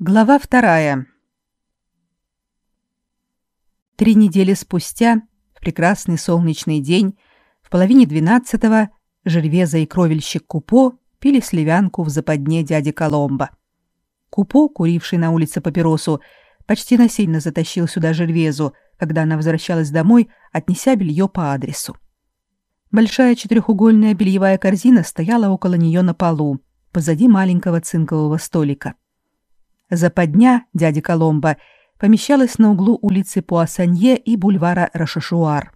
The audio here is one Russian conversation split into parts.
Глава вторая. Три недели спустя, в прекрасный солнечный день, в половине двенадцатого, Жервеза и кровельщик Купо пили сливянку в западне дяди Коломба. Купо, куривший на улице папиросу, почти насильно затащил сюда Жервезу, когда она возвращалась домой, отнеся белье по адресу. Большая четырехугольная бельевая корзина стояла около нее на полу, позади маленького цинкового столика. Западня дяди Коломбо помещалась на углу улицы Пуассанье и бульвара Рошашуар.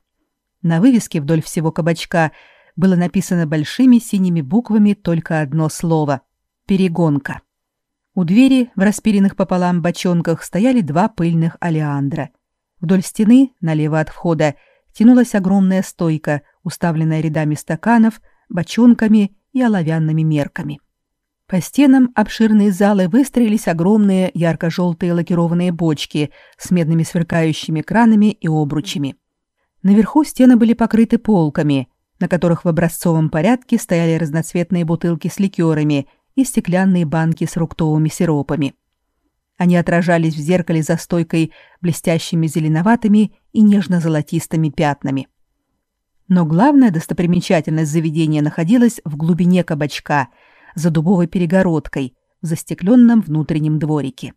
На вывеске вдоль всего кабачка было написано большими синими буквами только одно слово — «Перегонка». У двери в распиленных пополам бочонках стояли два пыльных алиандра. Вдоль стены, налево от входа, тянулась огромная стойка, уставленная рядами стаканов, бочонками и оловянными мерками. По стенам обширные залы выстроились огромные ярко-желтые лакированные бочки с медными сверкающими кранами и обручами. Наверху стены были покрыты полками, на которых в образцовом порядке стояли разноцветные бутылки с ликерами и стеклянные банки с фруктовыми сиропами. Они отражались в зеркале за стойкой блестящими зеленоватыми и нежно-золотистыми пятнами. Но главная достопримечательность заведения находилась в глубине кабачка – за дубовой перегородкой в застекленном внутреннем дворике.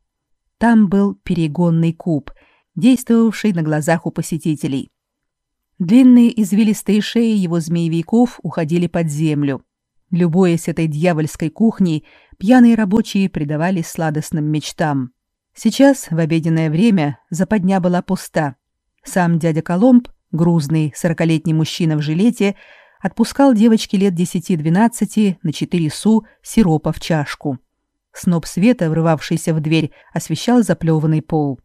Там был перегонный куб, действовавший на глазах у посетителей. Длинные извилистые шеи его змеевиков уходили под землю. Любуясь этой дьявольской кухней, пьяные рабочие предавались сладостным мечтам. Сейчас, в обеденное время, западня была пуста. Сам дядя Коломб, грузный сорокалетний мужчина в жилете, отпускал девочке лет 10-12 на 4 су сиропа в чашку. Сноп света, врывавшийся в дверь, освещал заплеванный пол.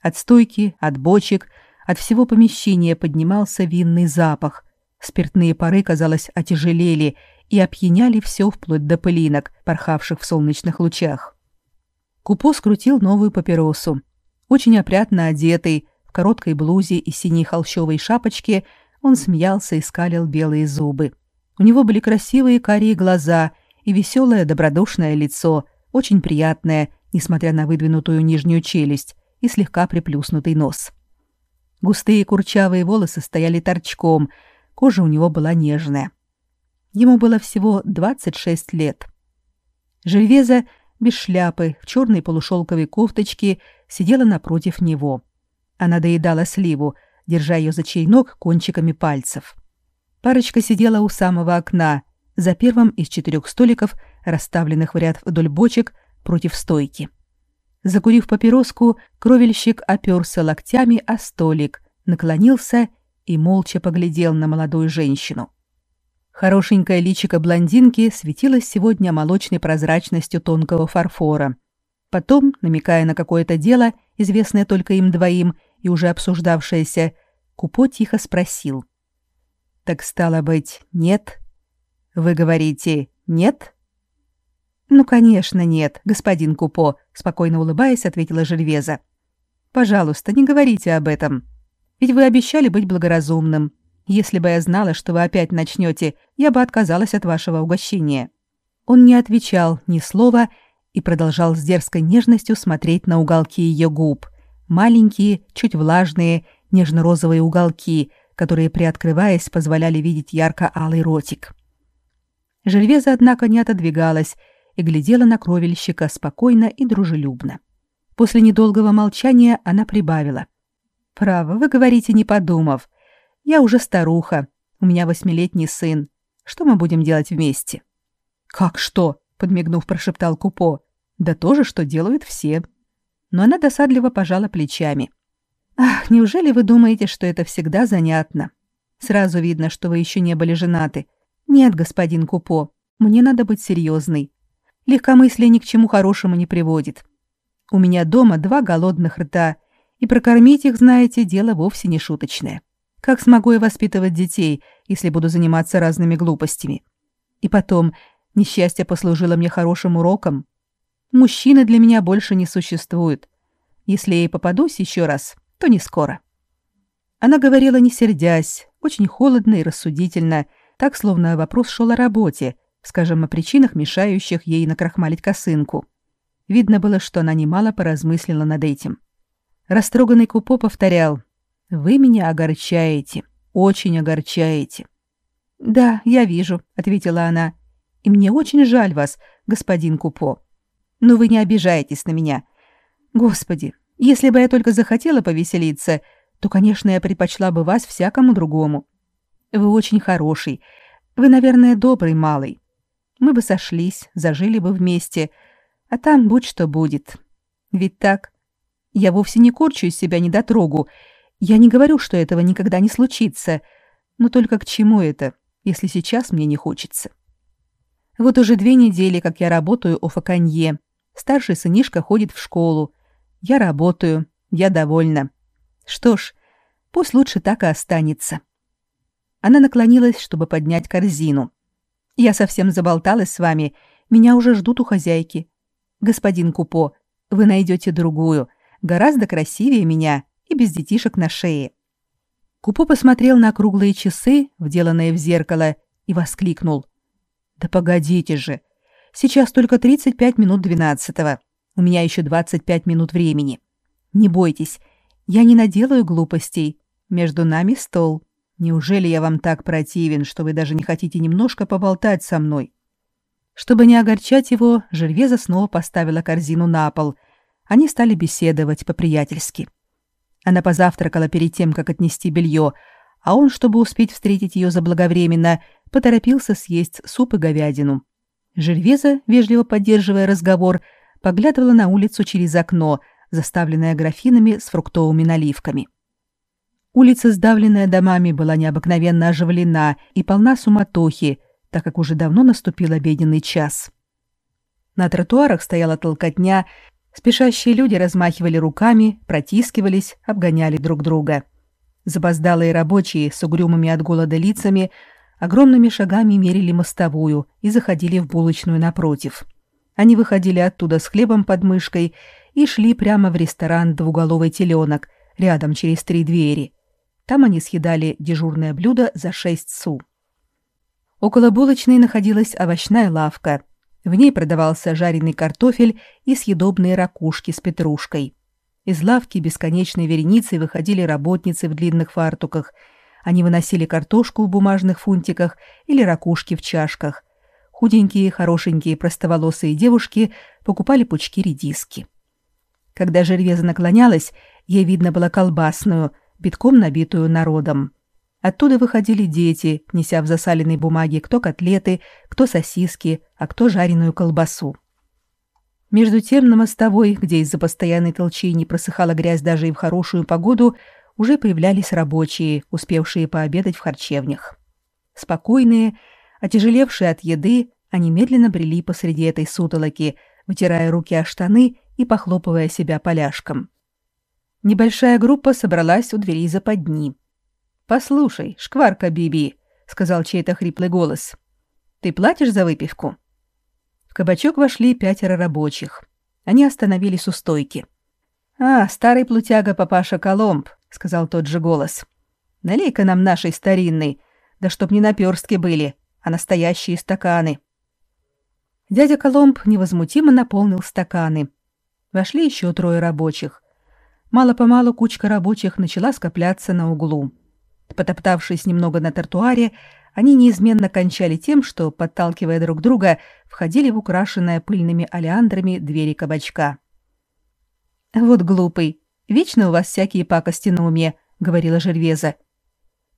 От стойки, от бочек, от всего помещения поднимался винный запах. Спиртные пары, казалось, отяжелели и опьяняли все вплоть до пылинок, порхавших в солнечных лучах. Купо скрутил новую папиросу. Очень опрятно одетый, в короткой блузе и синей холщовой шапочке – он смеялся и скалил белые зубы. У него были красивые карие глаза и веселое добродушное лицо, очень приятное, несмотря на выдвинутую нижнюю челюсть и слегка приплюснутый нос. Густые курчавые волосы стояли торчком, кожа у него была нежная. Ему было всего 26 лет. Жильвеза без шляпы, в черной полушелковой кофточке, сидела напротив него. Она доедала сливу, держа ее за чайнок кончиками пальцев. Парочка сидела у самого окна, за первым из четырех столиков, расставленных в ряд вдоль бочек, против стойки. Закурив папироску, кровельщик оперся локтями о столик, наклонился и молча поглядел на молодую женщину. Хорошенькое личико блондинки светилось сегодня молочной прозрачностью тонкого фарфора. Потом, намекая на какое-то дело, известное только им двоим, и уже обсуждавшееся, Купо тихо спросил. «Так стало быть, нет? Вы говорите «нет»?» «Ну, конечно, нет, господин Купо», — спокойно улыбаясь, ответила Жильвеза. «Пожалуйста, не говорите об этом. Ведь вы обещали быть благоразумным. Если бы я знала, что вы опять начнете, я бы отказалась от вашего угощения». Он не отвечал ни слова и продолжал с дерзкой нежностью смотреть на уголки ее губ, маленькие, чуть влажные, нежно-розовые уголки, которые, приоткрываясь, позволяли видеть ярко-алый ротик. Жильвеза, однако, не отодвигалась и глядела на кровельщика спокойно и дружелюбно. После недолгого молчания она прибавила. «Право, вы говорите, не подумав. Я уже старуха, у меня восьмилетний сын. Что мы будем делать вместе?» «Как что?» — подмигнув, прошептал Купо. «Да то же, что делают все» но она досадливо пожала плечами. «Ах, неужели вы думаете, что это всегда занятно? Сразу видно, что вы еще не были женаты. Нет, господин Купо, мне надо быть серьезной. Легкомыслие ни к чему хорошему не приводит. У меня дома два голодных рта, и прокормить их, знаете, дело вовсе не шуточное. Как смогу я воспитывать детей, если буду заниматься разными глупостями? И потом, несчастье послужило мне хорошим уроком. Мужчины для меня больше не существуют. Если я и попадусь еще раз, то не скоро. Она говорила не сердясь, очень холодно и рассудительно, так словно вопрос шел о работе, скажем, о причинах, мешающих ей накрахмалить косынку. Видно было, что она немало поразмыслила над этим. Растроганный Купо повторял «Вы меня огорчаете, очень огорчаете». «Да, я вижу», — ответила она. «И мне очень жаль вас, господин Купо. Но вы не обижаетесь на меня. Господи, если бы я только захотела повеселиться, то, конечно, я предпочла бы вас всякому другому. Вы очень хороший. Вы, наверное, добрый малый. Мы бы сошлись, зажили бы вместе, а там будь что будет. Ведь так? Я вовсе не корчу из себя недотрогу. Я не говорю, что этого никогда не случится. Но только к чему это, если сейчас мне не хочется? Вот уже две недели, как я работаю у Факанье. Старший сынишка ходит в школу. Я работаю, я довольна. Что ж, пусть лучше так и останется. Она наклонилась, чтобы поднять корзину. Я совсем заболталась с вами. Меня уже ждут у хозяйки. Господин Купо, вы найдете другую, гораздо красивее меня и без детишек на шее. Купо посмотрел на круглые часы, вделанные в зеркало, и воскликнул. «Да погодите же! Сейчас только 35 минут двенадцатого. У меня еще 25 минут времени. Не бойтесь, я не наделаю глупостей. Между нами стол. Неужели я вам так противен, что вы даже не хотите немножко поболтать со мной? Чтобы не огорчать его, Жервеза снова поставила корзину на пол. Они стали беседовать по-приятельски. Она позавтракала перед тем, как отнести белье, а он, чтобы успеть встретить ее заблаговременно, поторопился съесть суп и говядину. Жервеза, вежливо поддерживая разговор, поглядывала на улицу через окно, заставленное графинами с фруктовыми наливками. Улица, сдавленная домами, была необыкновенно оживлена и полна суматохи, так как уже давно наступил обеденный час. На тротуарах стояла толкотня, спешащие люди размахивали руками, протискивались, обгоняли друг друга. Запоздалые рабочие с угрюмыми от голода лицами огромными шагами мерили мостовую и заходили в булочную напротив. Они выходили оттуда с хлебом под мышкой и шли прямо в ресторан «Двуголовый теленок», рядом через три двери. Там они съедали дежурное блюдо за шесть су. Около булочной находилась овощная лавка. В ней продавался жареный картофель и съедобные ракушки с петрушкой. Из лавки бесконечной вереницей выходили работницы в длинных фартуках. Они выносили картошку в бумажных фунтиках или ракушки в чашках. Худенькие, хорошенькие, простоволосые девушки покупали пучки редиски. Когда Жервеза наклонялась, ей видно было колбасную – битком набитую народом. Оттуда выходили дети, неся в засаленной бумаге кто котлеты, кто сосиски, а кто жареную колбасу. Между тем на мостовой, где из-за постоянной толчи не просыхала грязь даже и в хорошую погоду, уже появлялись рабочие, успевшие пообедать в харчевнях. Спокойные, отяжелевшие от еды, они медленно брели посреди этой сутолоки, вытирая руки о штаны и похлопывая себя поляшком. Небольшая группа собралась у двери западни. «Послушай, шкварка Биби», — сказал чей-то хриплый голос. «Ты платишь за выпивку?» В кабачок вошли пятеро рабочих. Они остановились у стойки. «А, старый плутяга папаша Коломб», — сказал тот же голос. «Налей-ка нам нашей старинной, да чтоб не наперстки были, а настоящие стаканы». Дядя Коломб невозмутимо наполнил стаканы. Вошли еще трое рабочих. Мало-помалу кучка рабочих начала скопляться на углу. Потоптавшись немного на тротуаре, они неизменно кончали тем, что, подталкивая друг друга, входили в украшенное пыльными олеандрами двери кабачка. «Вот глупый. Вечно у вас всякие пакости на уме», — говорила Жервеза.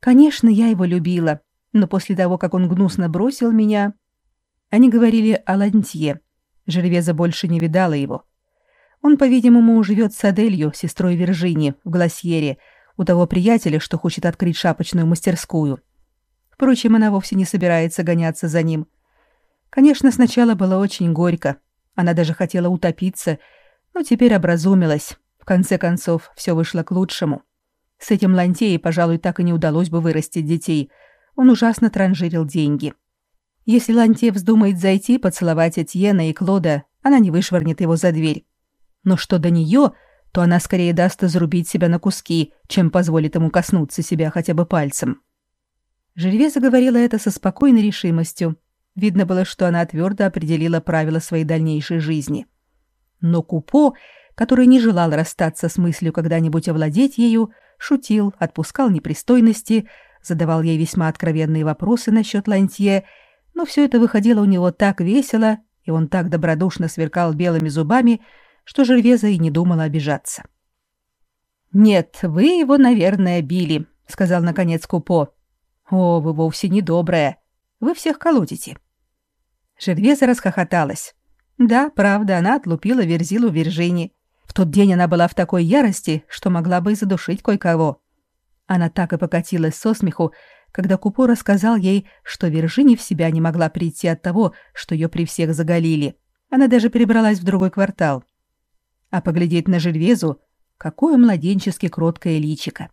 «Конечно, я его любила, но после того, как он гнусно бросил меня...» Они говорили о Лантье. Жервеза больше не видала его. Он, по-видимому, живет с Аделью, сестрой Виржини, в Гласьере, у того приятеля, что хочет открыть шапочную мастерскую. Впрочем, она вовсе не собирается гоняться за ним. Конечно, сначала было очень горько. Она даже хотела утопиться, но теперь образумилась. Конце концов, все вышло к лучшему. С этим Лантеей, пожалуй, так и не удалось бы вырастить детей. Он ужасно транжирил деньги. Если Лантей вздумает зайти поцеловать Этьена и Клода, она не вышвырнет его за дверь. Но что до нее, то она скорее даст зарубить себя на куски, чем позволит ему коснуться себя хотя бы пальцем. Жервеза говорила это со спокойной решимостью. Видно было, что она твердо определила правила своей дальнейшей жизни. Но Купо, который не желал расстаться с мыслью когда-нибудь овладеть ею, шутил, отпускал непристойности, задавал ей весьма откровенные вопросы насчет Лантье, но все это выходило у него так весело, и он так добродушно сверкал белыми зубами, что Жервеза и не думала обижаться. «Нет, вы его, наверное, били», — сказал наконец Купо. «О, вы вовсе не добрая. Вы всех колотите». Жервеза расхохоталась. Да, правда, она отлупила Верзилу Виржини. В тот день она была в такой ярости, что могла бы и задушить кое-кого. Она так и покатилась со смеху, когда Купо рассказал ей, что Виржини в себя не могла прийти от того, что ее при всех заголили. Она даже перебралась в другой квартал. А поглядеть на Жильвезу, какое младенчески кроткое личико.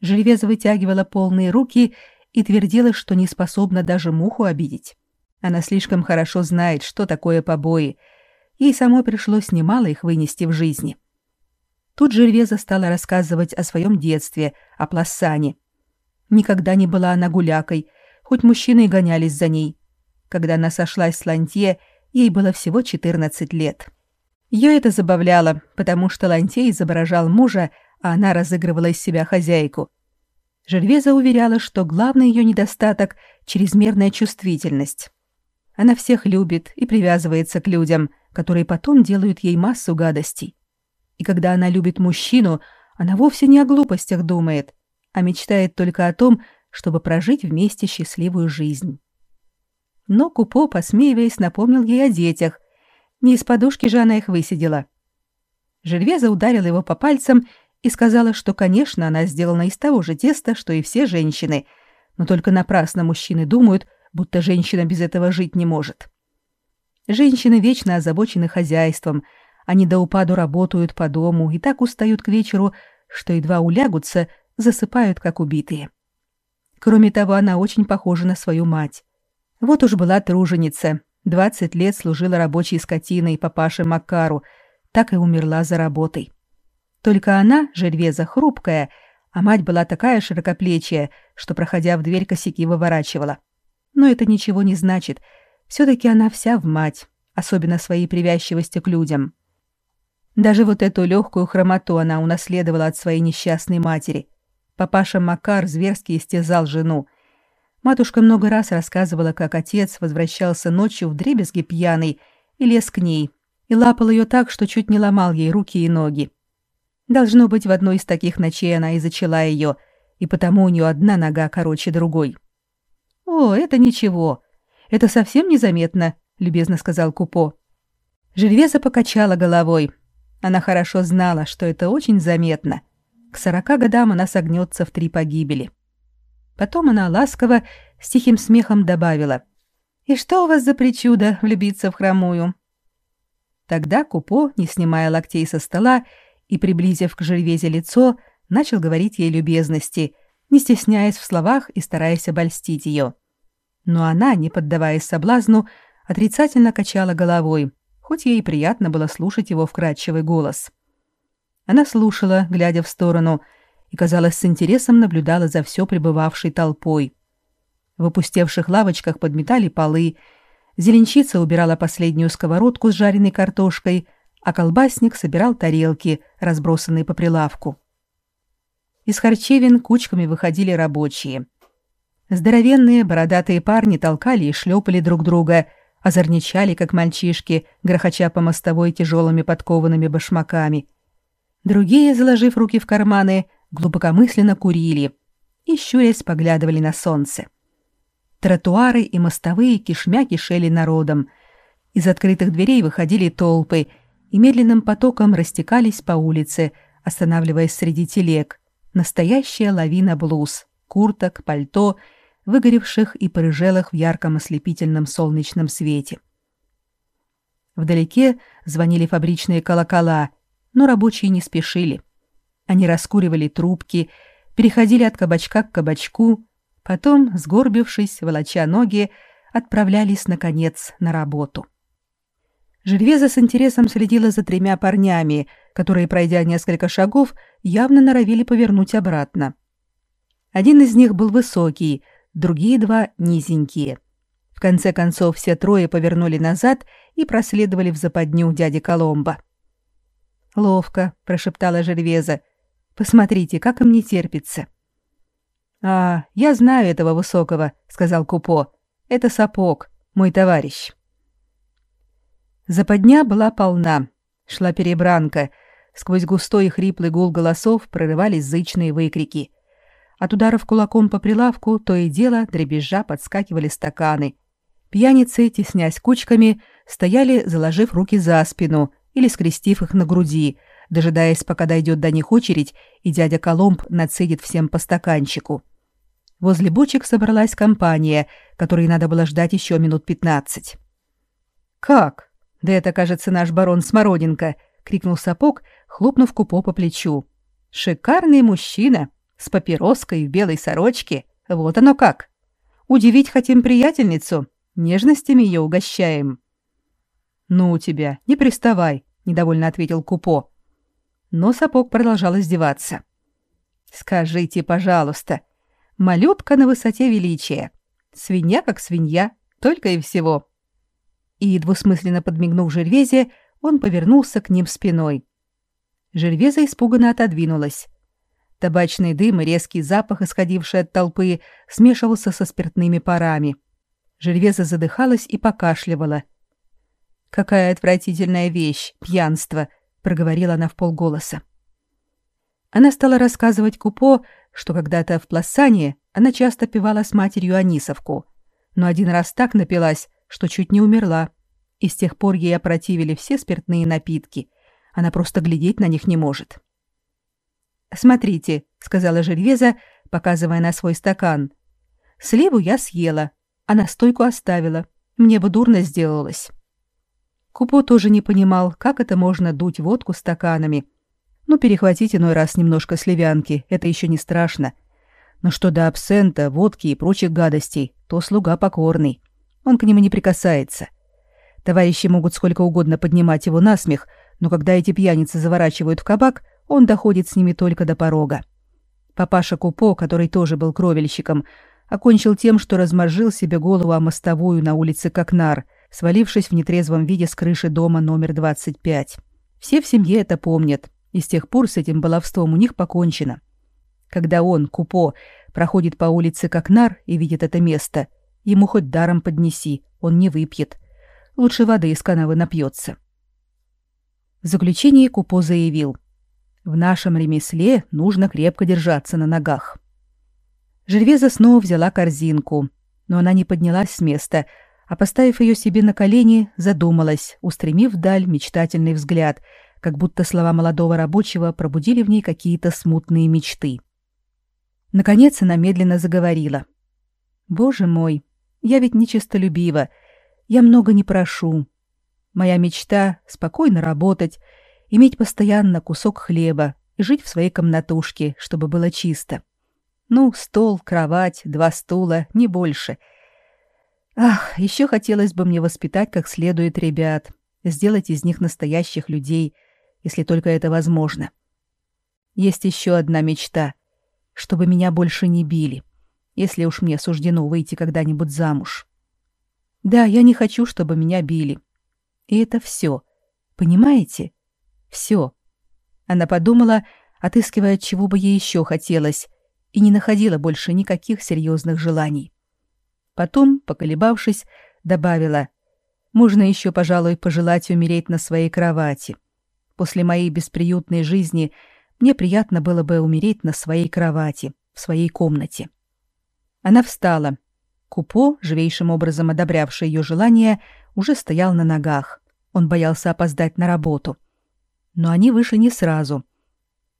Жильвеза вытягивала полные руки и твердила, что не способна даже муху обидеть. Она слишком хорошо знает, что такое побои. Ей самой пришлось немало их вынести в жизни. Тут Жервеза стала рассказывать о своем детстве, о Пласане. Никогда не была она гулякой, хоть мужчины и гонялись за ней. Когда она сошлась с Лантье, ей было всего 14 лет. Ее это забавляло, потому что Лантье изображал мужа, а она разыгрывала из себя хозяйку. Жервеза уверяла, что главный ее недостаток — чрезмерная чувствительность. Она всех любит и привязывается к людям, которые потом делают ей массу гадостей. И когда она любит мужчину, она вовсе не о глупостях думает, а мечтает только о том, чтобы прожить вместе счастливую жизнь. Но Купо, посмеиваясь, напомнил ей о детях. Не из подушки же она их высидела. Жильвеза ударила его по пальцам и сказала, что, конечно, она сделана из того же теста, что и все женщины, но только напрасно мужчины думают, будто женщина без этого жить не может. Женщины вечно озабочены хозяйством, они до упаду работают по дому и так устают к вечеру, что едва улягутся, засыпают как убитые. Кроме того, она очень похожа на свою мать. Вот уж была труженица, 20 лет служила рабочей скотиной папаше Макару, так и умерла за работой. Только она, Жервеза, хрупкая, а мать была такая широкоплечья, что, проходя в дверь, косяки выворачивала. — но это ничего не значит. Все-таки она вся в мать, особенно своей привязчивостью к людям. Даже вот эту легкую хромоту она унаследовала от своей несчастной матери. Папаша Макар зверски истязал жену. Матушка много раз рассказывала, как отец возвращался ночью в дребезги пьяный и лез к ней, и лапал ее так, что чуть не ломал ей руки и ноги. Должно быть, в одной из таких ночей она и зачала ее, и потому у нее одна нога короче другой. «О, это ничего. Это совсем незаметно», — любезно сказал Купо. Жильвеза покачала головой. Она хорошо знала, что это очень заметно. К сорока годам она согнется в три погибели. Потом она ласково, с тихим смехом добавила. «И что у вас за причуда влюбиться в хромую?» Тогда Купо, не снимая локтей со стола и приблизив к Жильвезе лицо, начал говорить ей любезности, не стесняясь в словах и стараясь обольстить ее. Но она, не поддаваясь соблазну, отрицательно качала головой, хоть ей приятно было слушать его вкрадчивый голос. Она слушала, глядя в сторону, и, казалось, с интересом наблюдала за все пребывавшей толпой. В опустевших лавочках подметали полы, зеленщица убирала последнюю сковородку с жареной картошкой, а колбасник собирал тарелки, разбросанные по прилавку. Из харчевин кучками выходили рабочие. Здоровенные бородатые парни толкали и шлепали друг друга, озорничали, как мальчишки, грохоча по мостовой тяжелыми подкованными башмаками. Другие, заложив руки в карманы, глубокомысленно курили и, щурясь, поглядывали на солнце. Тротуары и мостовые кишмя кишели народом. Из открытых дверей выходили толпы и медленным потоком растекались по улице, останавливаясь среди телег. Настоящая лавина блуз, курток, пальто — выгоревших и порыжелых в ярком ослепительном солнечном свете. Вдалеке звонили фабричные колокола, но рабочие не спешили. Они раскуривали трубки, переходили от кабачка к кабачку, потом, сгорбившись, волоча ноги, отправлялись, наконец, на работу. Жильвеза с интересом следила за тремя парнями, которые, пройдя несколько шагов, явно норовили повернуть обратно. Один из них был высокий, другие два низенькие. В конце концов все трое повернули назад и проследовали в западню дяди Коломба. «Ловко», — прошептала Жервеза. «Посмотрите, как им не терпится». «А, я знаю этого высокого», — сказал Купо. «Это сапог, мой товарищ». Западня была полна. Шла перебранка. Сквозь густой и хриплый гул голосов прорывались зычные выкрики. От ударов кулаком по прилавку то и дело дребезжа подскакивали стаканы. Пьяницы, теснясь кучками, стояли, заложив руки за спину или скрестив их на груди, дожидаясь, пока дойдет до них очередь, и дядя Коломб нацедит всем по стаканчику. Возле бочек собралась компания, которой надо было ждать еще минут пятнадцать. «Как? Да это, кажется, наш барон Смородинка!» — крикнул сапог, хлопнув Купо по плечу. «Шикарный мужчина! С папироской в белой сорочке! Вот оно как! Удивить хотим приятельницу, нежностями ее угощаем!» «Ну у тебя, не приставай», — недовольно ответил Купо. Но сапог продолжал издеваться. «Скажите, пожалуйста, малютка на высоте величия, свинья как свинья, только и всего и, двусмысленно подмигнув Жервезе, он повернулся к ним спиной. Жервеза испуганно отодвинулась. Табачный дым и резкий запах, исходивший от толпы, смешивался со спиртными парами. Жервеза задыхалась и покашливала. «Какая отвратительная вещь, пьянство!» — проговорила она в полголоса. Она стала рассказывать Купо, что когда-то в Пласане она часто пивала с матерью Анисовку, но один раз так напилась, что чуть не умерла. И с тех пор ей опротивили все спиртные напитки. Она просто глядеть на них не может. «Смотрите», — сказала Жервеза, показывая на свой стакан. «Сливу я съела, а настойку оставила. Мне бы дурно сделалось». Купо тоже не понимал, как это можно дуть водку стаканами. Ну, перехватить иной раз немножко сливянки, это еще не страшно. Но что до абсента, водки и прочих гадостей, то слуга покорный. Он к нему не прикасается. Товарищи могут сколько угодно поднимать его на смех, но когда эти пьяницы заворачивают в кабак, он доходит с ними только до порога. Папаша Купо, который тоже был кровельщиком, окончил тем, что разморжил себе голову о мостовую на улице Кокнар, свалившись в нетрезвом виде с крыши дома номер 25. Все в семье это помнят, и с тех пор с этим баловством у них покончено. Когда он, Купо, проходит по улице Кокнар и видит это место – Ему хоть даром поднеси, он не выпьет. Лучше воды из канавы напьется. В заключение Купо заявил. В нашем ремесле нужно крепко держаться на ногах. Жервеза снова взяла корзинку, но она не поднялась с места, а, поставив ее себе на колени, задумалась, устремив вдаль мечтательный взгляд, как будто слова молодого рабочего пробудили в ней какие-то смутные мечты. Наконец она медленно заговорила. «Боже мой, я ведь нечистолюбива. Я много не прошу. Моя мечта — спокойно работать, иметь постоянно кусок хлеба и жить в своей комнатушке, чтобы было чисто. Ну, стол, кровать, два стула, не больше. Ах, еще хотелось бы мне воспитать как следует ребят, сделать из них настоящих людей, если только это возможно. Есть еще одна мечта — чтобы меня больше не били. — если уж мне суждено выйти когда-нибудь замуж. Да, я не хочу, чтобы меня били. И это все. Понимаете? Все. Она подумала, отыскивая, чего бы ей еще хотелось, и не находила больше никаких серьезных желаний. Потом, поколебавшись, добавила, «Можно еще, пожалуй, пожелать умереть на своей кровати. После моей бесприютной жизни мне приятно было бы умереть на своей кровати, в своей комнате». Она встала. Купо, живейшим образом одобрявший ее желание, уже стоял на ногах. Он боялся опоздать на работу. Но они вышли не сразу.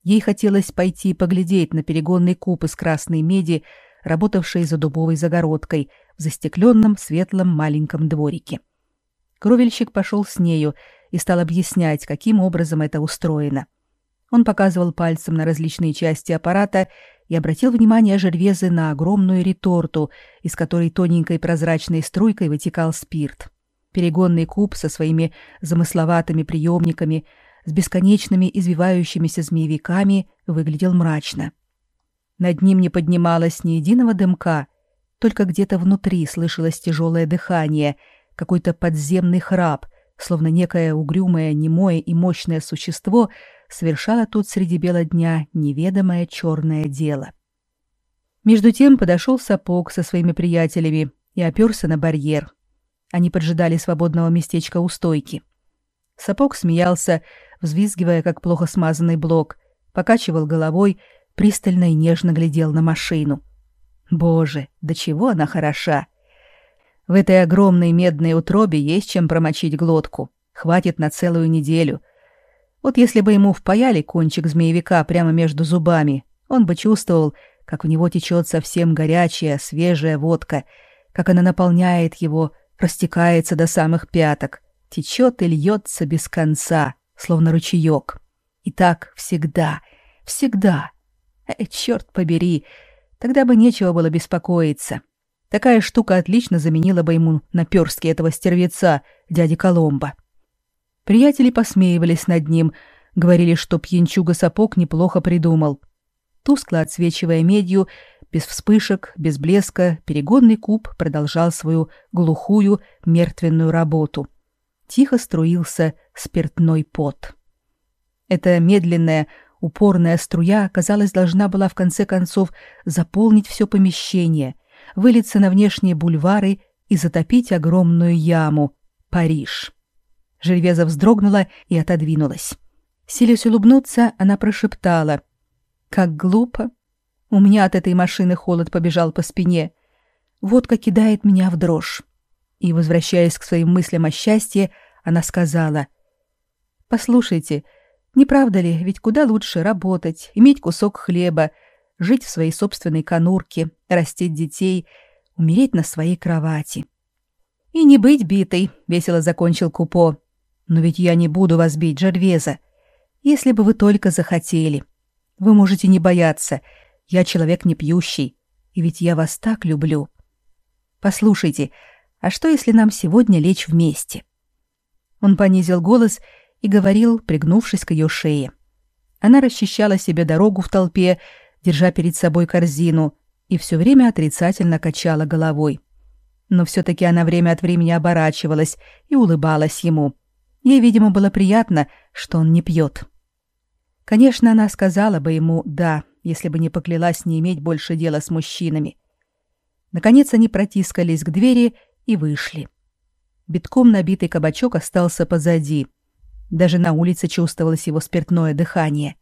Ей хотелось пойти поглядеть на перегонный куб из красной меди, работавший за дубовой загородкой в застекленном светлом маленьком дворике. Кровельщик пошел с нею и стал объяснять, каким образом это устроено. Он показывал пальцем на различные части аппарата и обратил внимание Жервезы на огромную реторту, из которой тоненькой прозрачной струйкой вытекал спирт. Перегонный куб со своими замысловатыми приемниками, с бесконечными извивающимися змеевиками выглядел мрачно. Над ним не поднималось ни единого дымка, только где-то внутри слышалось тяжелое дыхание, какой-то подземный храп, словно некое угрюмое, немое и мощное существо совершало тут среди бела дня неведомое черное дело. Между тем подошел сапог со своими приятелями и оперся на барьер. Они поджидали свободного местечка у стойки. Сапог смеялся, взвизгивая, как плохо смазанный блок, покачивал головой, пристально и нежно глядел на машину. Боже, до чего она хороша! В этой огромной медной утробе есть чем промочить глотку. Хватит на целую неделю. Вот если бы ему впаяли кончик змеевика прямо между зубами, он бы чувствовал, как в него течет совсем горячая, свежая водка, как она наполняет его, растекается до самых пяток, течет и льется без конца, словно ручеек. И так всегда, всегда. Эй, черт побери, тогда бы нечего было беспокоиться. Такая штука отлично заменила бы ему наперстки этого стервеца, дяди Коломба. Приятели посмеивались над ним, говорили, что пьянчуга сапог неплохо придумал. Тускло отсвечивая медью, без вспышек, без блеска, перегонный куб продолжал свою глухую, мертвенную работу. Тихо струился спиртной пот. Эта медленная, упорная струя, казалось, должна была в конце концов заполнить все помещение, вылиться на внешние бульвары и затопить огромную яму — Париж. Жильвеза вздрогнула и отодвинулась. Силясь улыбнуться, она прошептала. «Как глупо! У меня от этой машины холод побежал по спине. Водка кидает меня в дрожь». И, возвращаясь к своим мыслям о счастье, она сказала. «Послушайте, — не правда ли, ведь куда лучше работать, иметь кусок хлеба, жить в своей собственной конурке, растить детей, умереть на своей кровати. И не быть битой, весело закончил Купо. Но ведь я не буду вас бить, Жервеза. Если бы вы только захотели. Вы можете не бояться. Я человек не пьющий, и ведь я вас так люблю. Послушайте, а что если нам сегодня лечь вместе? Он понизил голос и и говорил, пригнувшись к ее шее. Она расчищала себе дорогу в толпе, держа перед собой корзину, и все время отрицательно качала головой. Но все-таки она время от времени оборачивалась и улыбалась ему. Ей, видимо, было приятно, что он не пьет. Конечно, она сказала бы ему «да», если бы не поклялась не иметь больше дела с мужчинами. Наконец они протискались к двери и вышли. Битком набитый кабачок остался позади — даже на улице чувствовалось его спиртное дыхание.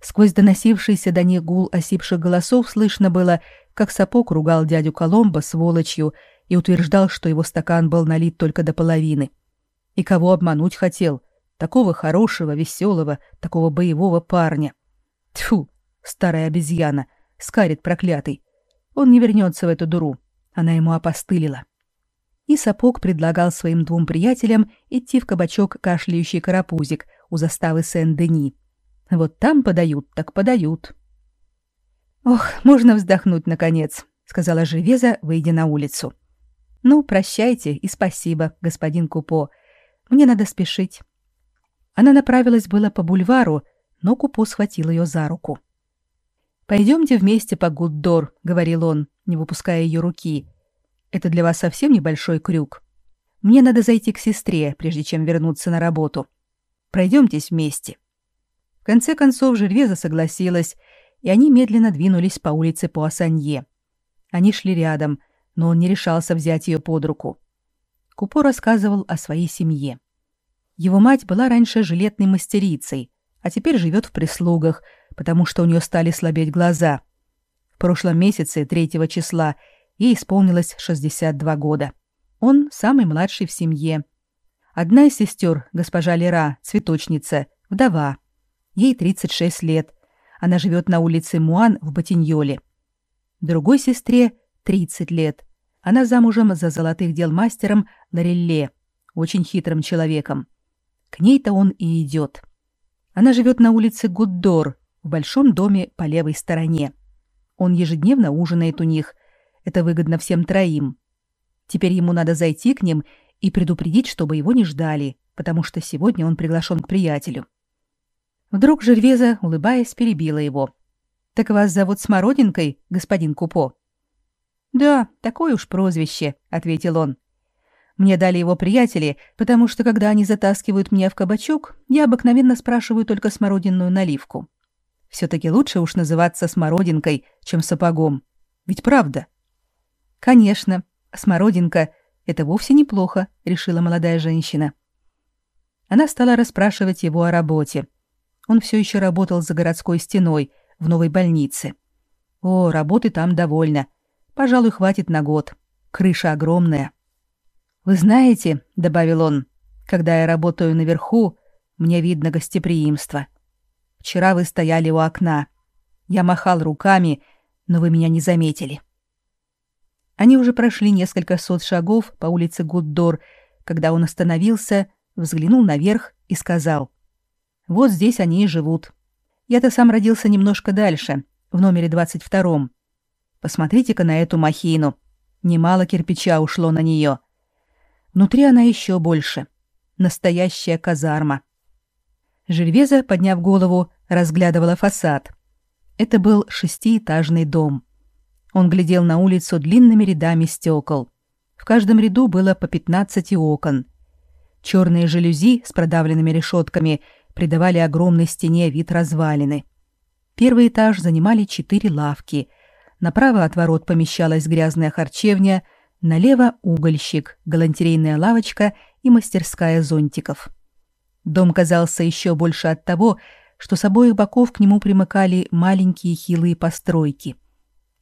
Сквозь доносившийся до них гул осипших голосов слышно было, как сапог ругал дядю Коломбо сволочью и утверждал, что его стакан был налит только до половины. И кого обмануть хотел? Такого хорошего, веселого, такого боевого парня. Тьфу, старая обезьяна, скарит проклятый. Он не вернется в эту дуру. Она ему опостылила. — и сапог предлагал своим двум приятелям идти в кабачок кашляющий карапузик у заставы Сен-Дени. Вот там подают, так подают. «Ох, можно вздохнуть, наконец», — сказала Живеза, выйдя на улицу. «Ну, прощайте и спасибо, господин Купо. Мне надо спешить». Она направилась было по бульвару, но Купо схватил ее за руку. «Пойдемте вместе по Гуддор», — говорил он, не выпуская ее руки, это для вас совсем небольшой крюк. Мне надо зайти к сестре, прежде чем вернуться на работу. Пройдемтесь вместе». В конце концов Жервеза согласилась, и они медленно двинулись по улице Пуассанье. Они шли рядом, но он не решался взять ее под руку. Купо рассказывал о своей семье. Его мать была раньше жилетной мастерицей, а теперь живет в прислугах, потому что у нее стали слабеть глаза. В прошлом месяце, 3 числа, Ей исполнилось 62 года. Он самый младший в семье. Одна из сестер, госпожа Лера, цветочница, вдова. Ей 36 лет. Она живет на улице Муан в Батиньоле. Другой сестре 30 лет. Она замужем за золотых дел мастером Ларелле, очень хитрым человеком. К ней-то он и идет. Она живет на улице Гуддор, в большом доме по левой стороне. Он ежедневно ужинает у них – это выгодно всем троим. Теперь ему надо зайти к ним и предупредить, чтобы его не ждали, потому что сегодня он приглашен к приятелю. Вдруг Жервеза, улыбаясь, перебила его. «Так вас зовут Смородинкой, господин Купо?» «Да, такое уж прозвище», — ответил он. «Мне дали его приятели, потому что, когда они затаскивают меня в кабачок, я обыкновенно спрашиваю только смородинную наливку. Все-таки лучше уж называться смородинкой, чем сапогом. Ведь правда?» «Конечно, смородинка — это вовсе неплохо», — решила молодая женщина. Она стала расспрашивать его о работе. Он все еще работал за городской стеной в новой больнице. О, работы там довольно. Пожалуй, хватит на год. Крыша огромная. Вы знаете, добавил он, когда я работаю наверху, мне видно гостеприимство. Вчера вы стояли у окна. Я махал руками, но вы меня не заметили. Они уже прошли несколько сот шагов по улице Гуддор, когда он остановился, взглянул наверх и сказал: "Вот здесь они и живут. Я-то сам родился немножко дальше, в номере 22. Посмотрите-ка на эту махину. Немало кирпича ушло на нее. Внутри она еще больше. Настоящая казарма. Жильвеза, подняв голову, разглядывала фасад. Это был шестиэтажный дом. Он глядел на улицу длинными рядами стекол. В каждом ряду было по 15 окон. Черные жалюзи с продавленными решетками придавали огромной стене вид развалины. Первый этаж занимали четыре лавки. Направо от ворот помещалась грязная харчевня, налево угольщик, галантерейная лавочка и мастерская зонтиков. Дом казался еще больше от того, что с обоих боков к нему примыкали маленькие хилые постройки.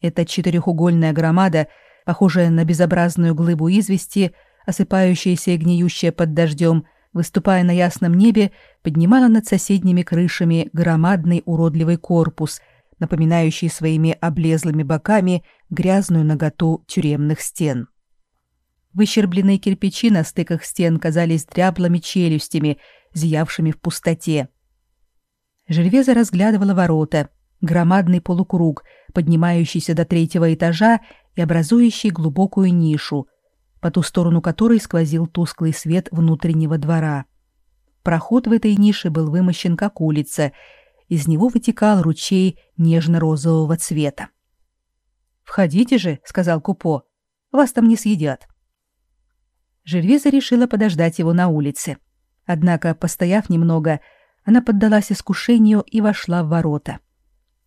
Эта четырехугольная громада, похожая на безобразную глыбу извести, осыпающаяся и гниющая под дождем, выступая на ясном небе, поднимала над соседними крышами громадный уродливый корпус, напоминающий своими облезлыми боками грязную наготу тюремных стен. Выщербленные кирпичи на стыках стен казались дряблыми челюстями, зиявшими в пустоте. Жервеза разглядывала ворота, громадный полукруг, поднимающийся до третьего этажа и образующий глубокую нишу, по ту сторону которой сквозил тусклый свет внутреннего двора. Проход в этой нише был вымощен как улица, из него вытекал ручей нежно-розового цвета. «Входите же», — сказал Купо, — «вас там не съедят». Жервеза решила подождать его на улице. Однако, постояв немного, она поддалась искушению и вошла в ворота.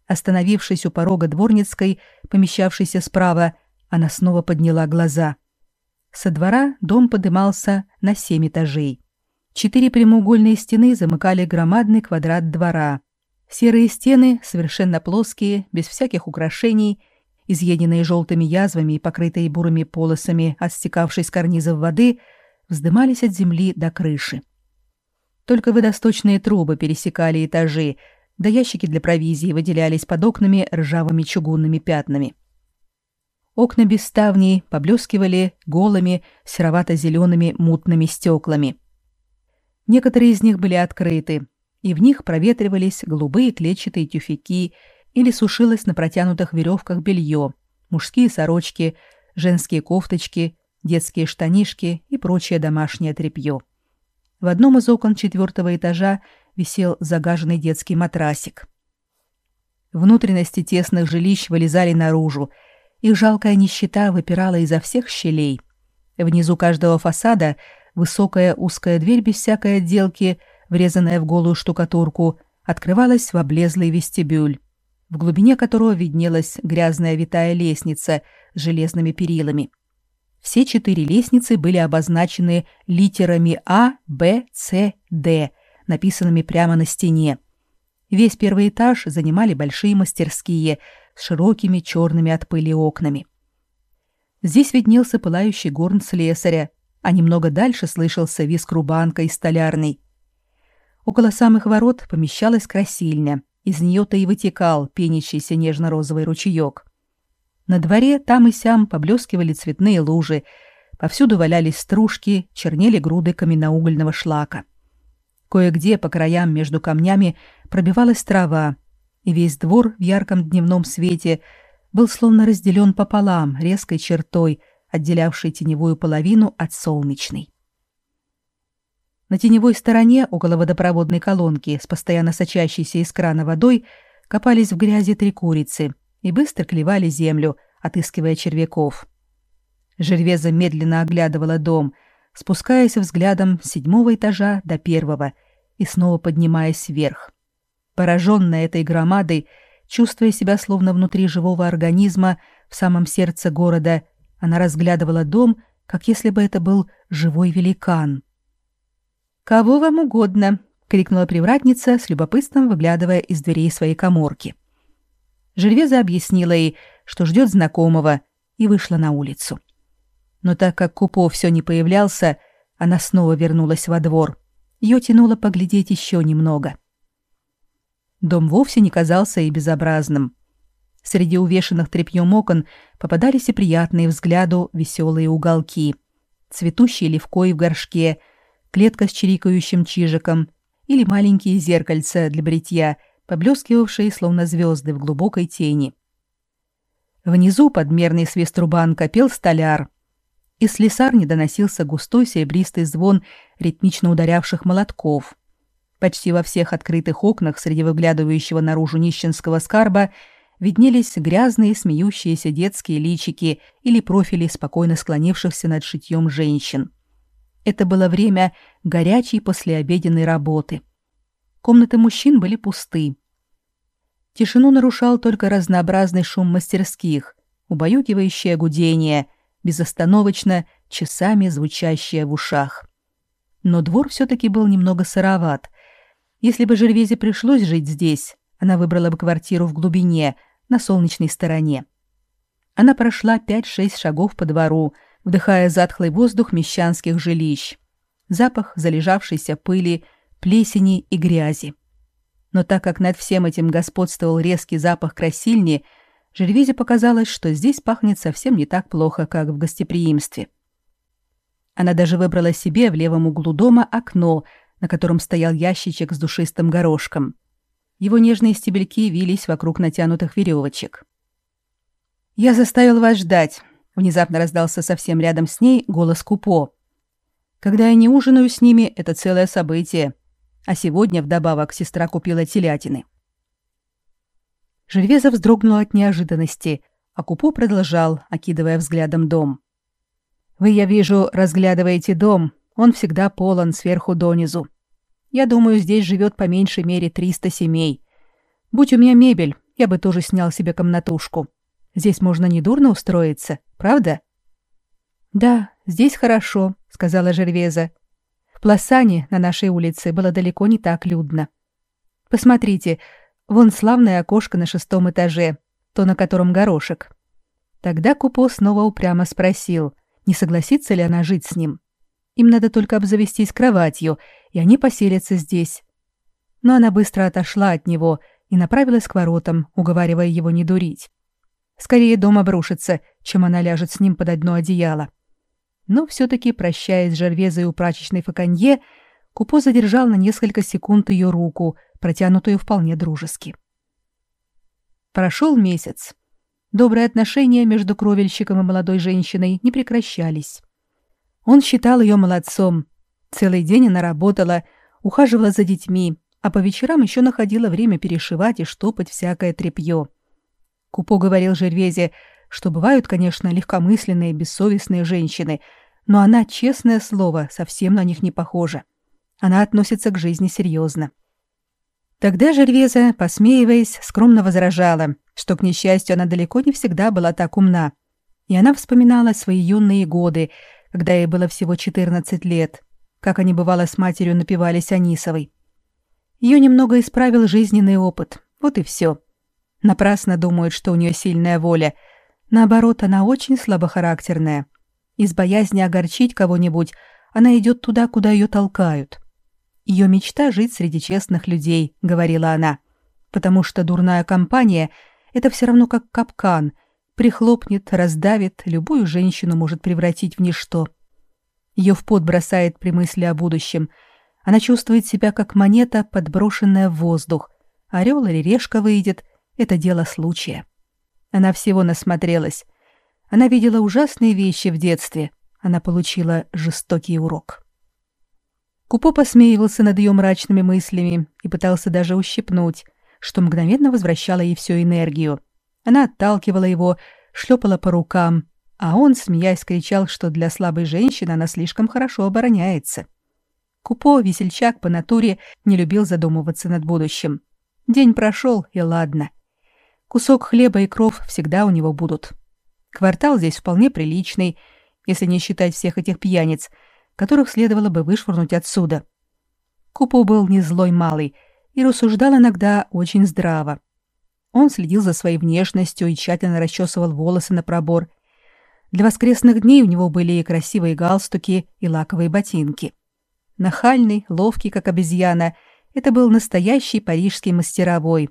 Остановившись у порога дворницкой, помещавшейся справа, она снова подняла глаза — со двора дом подымался на семь этажей. Четыре прямоугольные стены замыкали громадный квадрат двора. Серые стены, совершенно плоские, без всяких украшений, изъеденные желтыми язвами и покрытые бурыми полосами от с карнизов воды, вздымались от земли до крыши. Только водосточные трубы пересекали этажи, да ящики для провизии выделялись под окнами ржавыми чугунными пятнами. Окна без ставней поблескивали голыми серовато-зелеными мутными стеклами. Некоторые из них были открыты, и в них проветривались голубые клетчатые тюфяки или сушилось на протянутых веревках белье, мужские сорочки, женские кофточки, детские штанишки и прочее домашнее тряпье. В одном из окон четвертого этажа висел загаженный детский матрасик. Внутренности тесных жилищ вылезали наружу, их жалкая нищета выпирала изо всех щелей. Внизу каждого фасада высокая узкая дверь без всякой отделки, врезанная в голую штукатурку, открывалась в облезлый вестибюль, в глубине которого виднелась грязная витая лестница с железными перилами. Все четыре лестницы были обозначены литерами А, Б, С, Д, написанными прямо на стене. Весь первый этаж занимали большие мастерские – с широкими черными от пыли окнами. Здесь виднелся пылающий горн слесаря, а немного дальше слышался визг рубанка и столярный. Около самых ворот помещалась красильня, из нее-то и вытекал пенящийся нежно-розовый ручеек. На дворе там и сям поблескивали цветные лужи, повсюду валялись стружки, чернели груды каменноугольного шлака. Кое-где по краям между камнями пробивалась трава, и весь двор в ярком дневном свете был словно разделен пополам резкой чертой, отделявшей теневую половину от солнечной. На теневой стороне, около водопроводной колонки с постоянно сочащейся из крана водой, копались в грязи три курицы и быстро клевали землю, отыскивая червяков. Жервеза медленно оглядывала дом, спускаясь взглядом с седьмого этажа до первого и снова поднимаясь вверх. Пораженная этой громадой, чувствуя себя словно внутри живого организма в самом сердце города, она разглядывала дом, как если бы это был живой великан. «Кого вам угодно!» — крикнула привратница, с любопытством выглядывая из дверей своей коморки. Жильвеза объяснила ей, что ждет знакомого, и вышла на улицу. Но так как Купо все не появлялся, она снова вернулась во двор. Ее тянуло поглядеть еще немного. Дом вовсе не казался и безобразным. Среди увешанных тряпьем окон попадались и приятные взгляду веселые уголки. Цветущие левкой в горшке, клетка с чирикающим чижиком или маленькие зеркальца для бритья, поблескивавшие, словно звезды в глубокой тени. Внизу подмерный свист рубанка пел столяр. Из слесарни доносился густой серебристый звон ритмично ударявших молотков. Почти во всех открытых окнах среди выглядывающего наружу нищенского скарба виднелись грязные смеющиеся детские личики или профили спокойно склонившихся над шитьем женщин. Это было время горячей послеобеденной работы. Комнаты мужчин были пусты. Тишину нарушал только разнообразный шум мастерских, убаюкивающее гудение, безостановочно, часами звучащее в ушах. Но двор все-таки был немного сыроват. Если бы Жервезе пришлось жить здесь, она выбрала бы квартиру в глубине, на солнечной стороне. Она прошла пять-шесть шагов по двору, вдыхая затхлый воздух мещанских жилищ, запах залежавшейся пыли, плесени и грязи. Но так как над всем этим господствовал резкий запах красильни, Жервизе показалось, что здесь пахнет совсем не так плохо, как в гостеприимстве. Она даже выбрала себе в левом углу дома окно, на котором стоял ящичек с душистым горошком. Его нежные стебельки вились вокруг натянутых веревочек. «Я заставил вас ждать», Внезапно раздался совсем рядом с ней голос Купо. Когда я не ужинаю с ними, это целое событие. А сегодня вдобавок сестра купила телятины. Жервеза вздрогнула от неожиданности, а Купо продолжал, окидывая взглядом дом. «Вы, я вижу, разглядываете дом. Он всегда полон сверху донизу. Я думаю, здесь живет по меньшей мере 300 семей. Будь у меня мебель, я бы тоже снял себе комнатушку. Здесь можно недурно устроиться, правда? Да, здесь хорошо, сказала Жервеза. В Пласане на нашей улице было далеко не так людно. Посмотрите, вон славное окошко на шестом этаже, то, на котором горошек. Тогда Купо снова упрямо спросил, не согласится ли она жить с ним. Им надо только обзавестись кроватью, и они поселятся здесь. Но она быстро отошла от него и направилась к воротам, уговаривая его не дурить. Скорее дом обрушится, чем она ляжет с ним под одно одеяло. Но все-таки, прощаясь с Жервезой у прачечной Факанье, Купо задержал на несколько секунд ее руку, протянутую вполне дружески. Прошел месяц. Добрые отношения между кровельщиком и молодой женщиной не прекращались. Он считал ее молодцом. Целый день она работала, ухаживала за детьми, а по вечерам еще находила время перешивать и штопать всякое тряпье. Купо говорил Жервезе, что бывают, конечно, легкомысленные, бессовестные женщины, но она, честное слово, совсем на них не похожа. Она относится к жизни серьезно. Тогда Жервеза, посмеиваясь, скромно возражала, что, к несчастью, она далеко не всегда была так умна. И она вспоминала свои юные годы, когда ей было всего 14 лет, как они, бывало, с матерью напивались Анисовой. Ее немного исправил жизненный опыт, вот и все. Напрасно думают, что у нее сильная воля. Наоборот, она очень слабохарактерная. Из боязни огорчить кого-нибудь она идет туда, куда ее толкают. Ее мечта — жить среди честных людей, — говорила она, потому что дурная компания — это все равно как капкан, прихлопнет, раздавит, любую женщину может превратить в ничто. Ее в пот бросает при мысли о будущем. Она чувствует себя как монета, подброшенная в воздух. Орел или решка выйдет — это дело случая. Она всего насмотрелась. Она видела ужасные вещи в детстве. Она получила жестокий урок. Купо посмеивался над ее мрачными мыслями и пытался даже ущипнуть, что мгновенно возвращало ей всю энергию. Она отталкивала его, шлепала по рукам, а он, смеясь, кричал, что для слабой женщины она слишком хорошо обороняется. Купо, весельчак по натуре, не любил задумываться над будущим. День прошел, и ладно. Кусок хлеба и кров всегда у него будут. Квартал здесь вполне приличный, если не считать всех этих пьяниц, которых следовало бы вышвырнуть отсюда. Купо был не злой малый и рассуждал иногда очень здраво. Он следил за своей внешностью и тщательно расчесывал волосы на пробор. Для воскресных дней у него были и красивые галстуки, и лаковые ботинки. Нахальный, ловкий, как обезьяна, это был настоящий парижский мастеровой.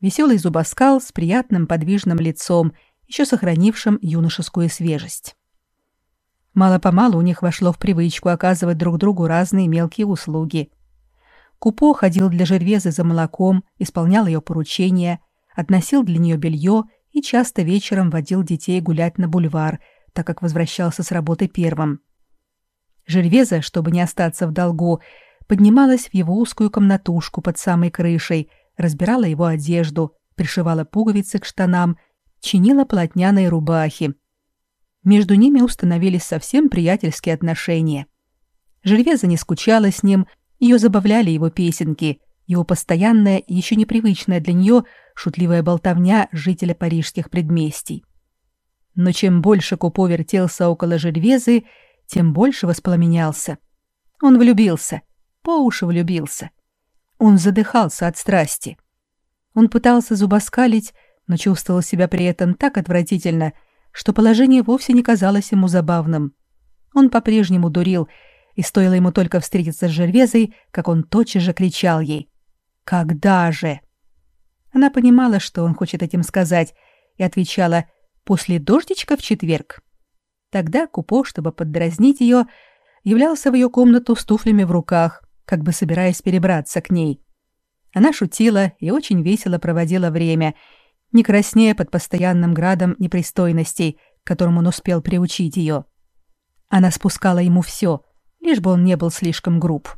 Веселый зубоскал с приятным подвижным лицом, еще сохранившим юношескую свежесть. Мало-помалу у них вошло в привычку оказывать друг другу разные мелкие услуги. Купо ходил для Жервезы за молоком, исполнял ее поручения, относил для нее белье и часто вечером водил детей гулять на бульвар, так как возвращался с работы первым. Жервеза, чтобы не остаться в долгу, поднималась в его узкую комнатушку под самой крышей, разбирала его одежду, пришивала пуговицы к штанам, чинила полотняные рубахи. Между ними установились совсем приятельские отношения. Жервеза не скучала с ним, ее забавляли его песенки, его постоянная и еще непривычная для нее шутливая болтовня жителя парижских предместий. Но чем больше Купо вертелся около Жервезы, тем больше воспламенялся. Он влюбился, по уши влюбился. Он задыхался от страсти. Он пытался зубоскалить, но чувствовал себя при этом так отвратительно, что положение вовсе не казалось ему забавным. Он по-прежнему дурил, и стоило ему только встретиться с Жервезой, как он тотчас же кричал ей «Когда же?». Она понимала, что он хочет этим сказать, и отвечала «После дождичка в четверг». Тогда Купо, чтобы поддразнить ее, являлся в ее комнату с туфлями в руках, как бы собираясь перебраться к ней. Она шутила и очень весело проводила время, не краснея под постоянным градом непристойностей, которым он успел приучить ее. Она спускала ему все, лишь бы он не был слишком груб.